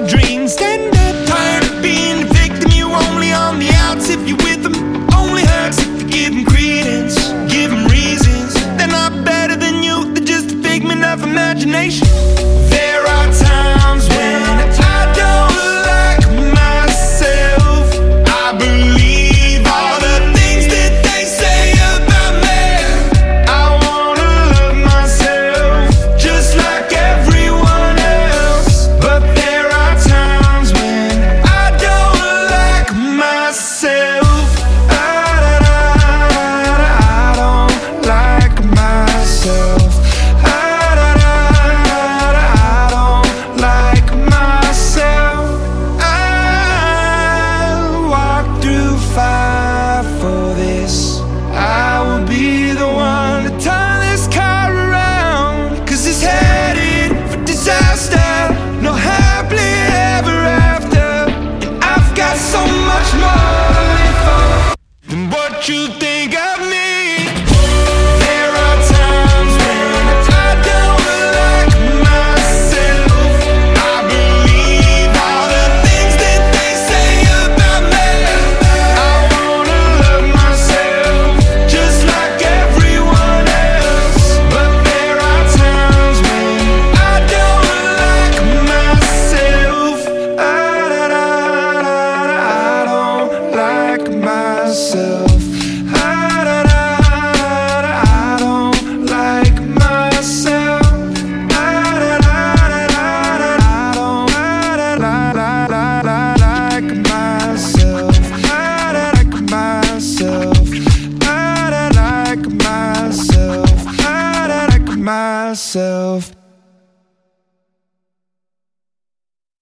my dreams. Stand up, tired of being a victim. You only on the outs if you're with them. Only hurts if you give them credence, give them reasons. They're not better than you, they're just a figment of imagination. myself.